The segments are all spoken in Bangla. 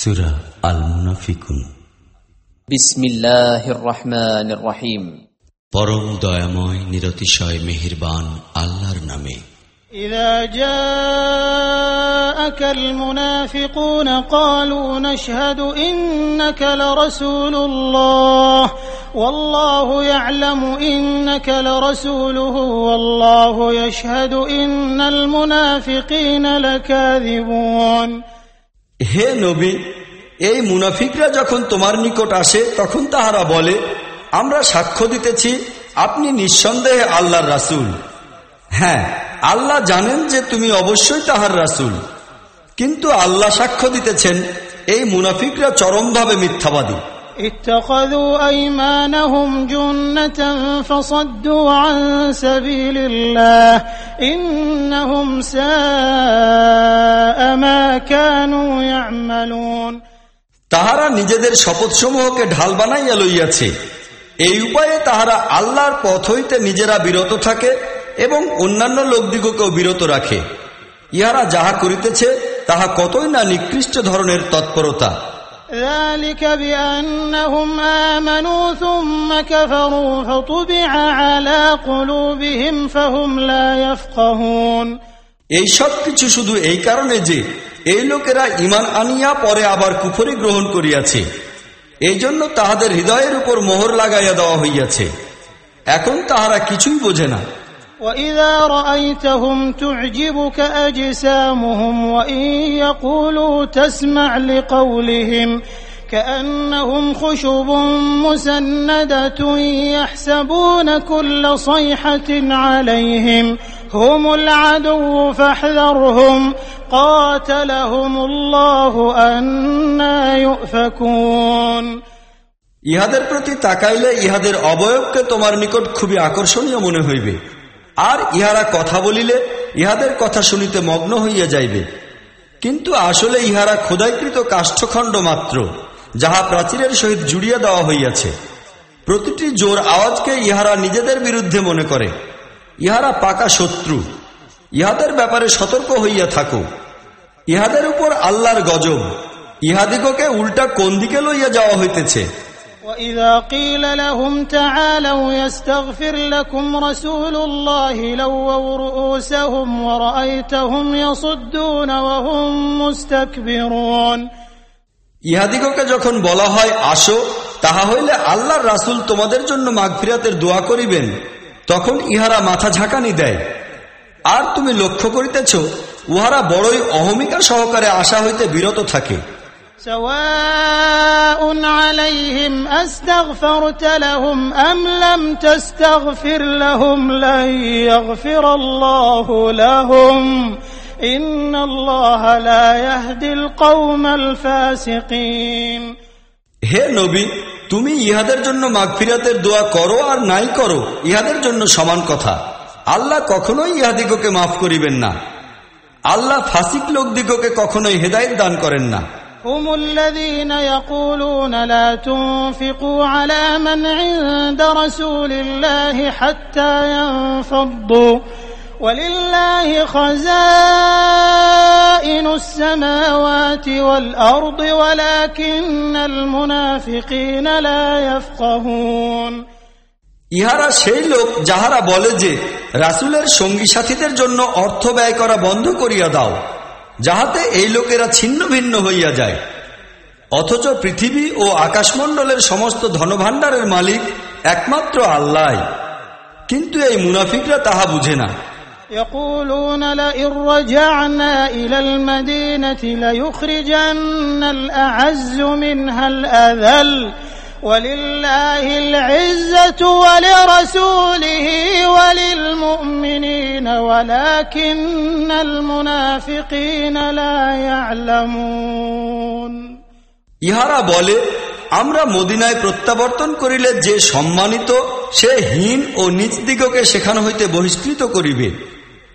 সুরা আল মুনাফিকুন বিসমিল্লাহির রহমানির রহিম পরম দয়াময় নিরতিশয় মেহেরবান আল্লাহর নামে إذا جاءك المنافقون قالوا نشهد إنك لرسول الله والله يعلم إنك لرسوله والله يشهد إن المنافقين لكاذبون হে নবী, এই মুনাফিকরা যখন তোমার নিকট আসে, তখন তাহারা বলে, আমরা সাক্ষ্য দিতেছি, আপনি নিঃসন্দেহে আল্লাহর রাসুল। হ্যাঁ আল্লাহ জানেন যে তুমি অবশ্যই তাহার রাসুল। কিন্তু আল্লাহ সাক্ষ্য দিতেছেন, এই মুনাফিকরা চরমভাবে মিথ্যাবাদী। اتخذوا أيمانهم جنة فصدوا عن سبيل الله إنهم ساء ما كانوا يعملون তাহারা নিজেদের শপথসমূহকে ঢাল বানাইয়া লইয়াছে এই উপায়ে তাহারা আল্লাহর পথ হইতে নিজেরা বিরত থাকে এবং অন্যান্য লোকদিগকেও বিরত রাখে ইহারা যাহা করিতেছে তাহা কতই না নিকৃষ্ট ধরনের তৎপরতা ذلك بأنهم آمنوا ثم كفروا فطبع على قلوبهم فهم لا يفقهون এই সব কিছু শুধু এই কারণে যে এই লোকেরা ইমান আনিয়া পরে আবার কুফরি গ্রহণ করিয়াছে এই জন্য তাহাদের হৃদয়ের উপর মোহর লাগাইয়া দেওয়া হইয়াছে এখন তাহারা কিছুই বোঝে না وإذا رأيتهم تعجبك أجسامهم وإن يقولوا تسمع لقولهم كأنهم خشب مسندة يحسبون كل صيحة عليهم هم العدو فاحذرهم قاتلهم الله أنا يؤفكون ইহাদের প্রতি তাকাইলে ইহাদের অবয়বকে তোমার নিকট খুবই আকর্ষণীয় মনে হইবে আর ইহারা কথা বলিলে ইহাদের কথা শুনিতে মগ্ন হইয়া যাইবে কিন্তু আসলে ইহারা খোদাইকৃত কাষ্ঠখণ্ড মাত্র যাহা প্রাচীরের সহিত জুড়িয়া দেওয়া হইয়াছে প্রতিটি জোর আওয়াজকে ইহারা নিজেদের বিরুদ্ধে মনে করে ইহারা পাকা শত্রু ইহাদের ব্যাপারে সতর্ক হইয়া থাকো ইহাদের উপর আল্লাহর গজব ইহাদিগকে উল্টা কোন দিকে লইয়া যাওয়া হইতেছে وإذا قيل لهم تعالوا يستغفر لكم رسول الله لووا رؤوسهم ورأيتهم يصدون وهم مستكبرون ইহাদিগকে যখন বলা হয়, আসো তাহা হইলে আল্লাহর রাসুল তোমাদের জন্য মাগফিরাতের দোয়া করিবেন। তখন ইহারা মাথা ঝাঁকানি দেয়। আর তুমি লক্ষ্য করিতেছ, উহারা বড়ই অহমিকা সহকারে আশা হইতে বিরত থাকে। সওয়া عليهم أستغفرت لهم أم لم تستغفر لهم لن يغفر الله لهم إن الله لا يهدي القوم الفاسقين হে নবী তুমি ইহাদের জন্য মাগফিরাতের দোয়া করো আর নাই করো ইহাদের জন্য সমান কথা আল্লাহ কখনোই ইহাদিগকে মাফ করিবেন না আল্লাহ ফাসিক লোকদিগকে কখনোই হেদায়ত দান করেন না هم الذين يقولون لا تنفقوا على من عند رسول الله حتى ينفضوا ولله خزائن السماوات والأرض ولكن المنافقين لا يفقهون ইহারা সেই লোক যাহারা বলে যে রাসুলের সঙ্গী সাথীদের জন্য অর্থ ব্যয় করা বন্ধ করিয়া দাও যাহাতে এই লোকেরা ছিন্ন ভিন্ন হইয়া যায় অথচ পৃথিবী ও আকাশমণ্ডলের সমস্ত ধনভাণ্ডারের মালিক একমাত্র আল্লাহ কিন্তু এই মুনাফিকরা তাহা বুঝে না يقولون لئن رجعنا إلى المدينة ليخرجن الأعز منها الأذل ولله العزة ولرسوله وللمؤمنين ولكن المنافقين لا يعلمون ইহারা বলে আমরা মদিনায় প্রত্যাবর্তন করিলে যে সম্মানিত সে হীন ও নিজ দিগকে সেখান হইতে বহিষ্কৃত করিবে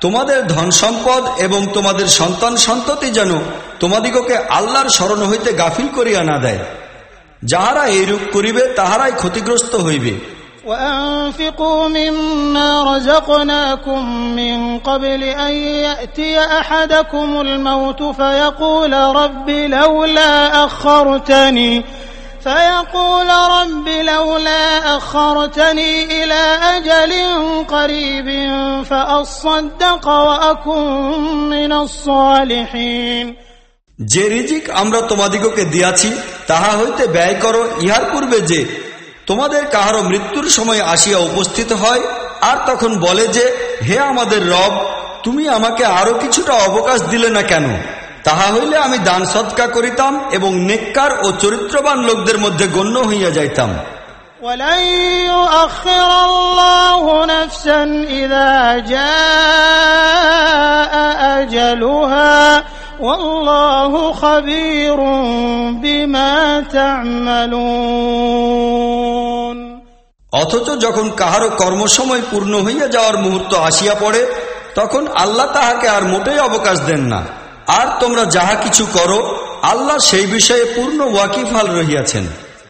তোমাদের ধন সম্পদ এবং তোমাদের সন্তান সন্ততি যেন তোমাদিগকে আল্লাহর স্মরণ হইতে গাফিল করিয়া না দেয় যাহারা এইরূপ করিবে তাহারাই ক্ষতিগ্রস্ত হইবে وأنفقوا مما رزقناكم من قبل أن يأتي أحدكم الموت فيقول رب لولا أخرتني فيقول رب لولا أخرتني إلى أجل قريب فأصدق وأكن من الصالحين যে রিজিক আমরা তোমাদিগকে দিয়াছি তাহা হইতে ব্যয় করো ইহার পূর্বে যে তোমাদের কাহারও মৃত্যুর সময় আসিয়া উপস্থিত হয় আর তখন বলে যে হে আমাদের রব তুমি আমাকে আরো কিছুটা অবকাশ দিলে না কেন তাহা হইলে আমি দান সৎকা করিতাম এবং নেককার ও চরিত্রবান লোকদের মধ্যে গণ্য হইয়া যাইতাম ولن يؤخر الله نفسا إذا جاء أجلها والله خبير بما تعملون অথচ যখন কাহারও কর্মসময় পূর্ণ হইয়া যাওয়ার মুহূর্ত আসিয়া পড়ে তখন আল্লাহ তাহাকে আর মোটেই অবকাশ দেন না আর তোমরা যাহা কিছু করো আল্লাহ সেই বিষয়ে পূর্ণ ওয়াকিফাল রহিয়াছেন।